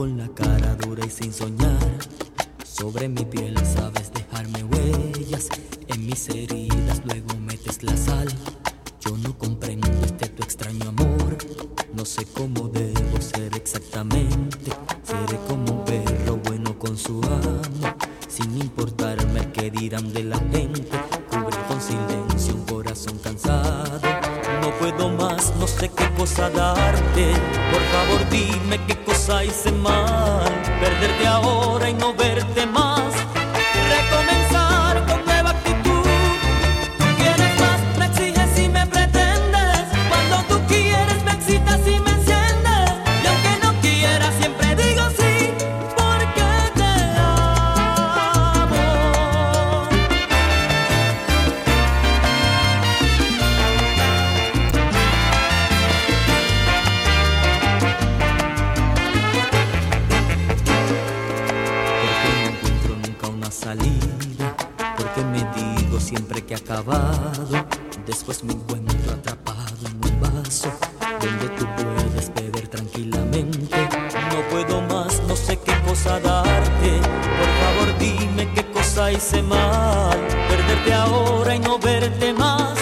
con la cara dura y sin soñar. Sobre mi piel sabes dejarme huellas, en mis heridas luego metes la sal. Yo no comprendo este tu extraño amor, no sé cómo no sé qué cosa darte. Por favor, dime qué cosa hice mal. Perderte ahora y no verte más. porque me digo siempre que he acabado, después me encuentro atrapado en un vaso donde tú puedes beber tranquilamente. No puedo más, no sé qué cosa darte, por favor dime qué cosa hice mal, perderte ahora y no verte más.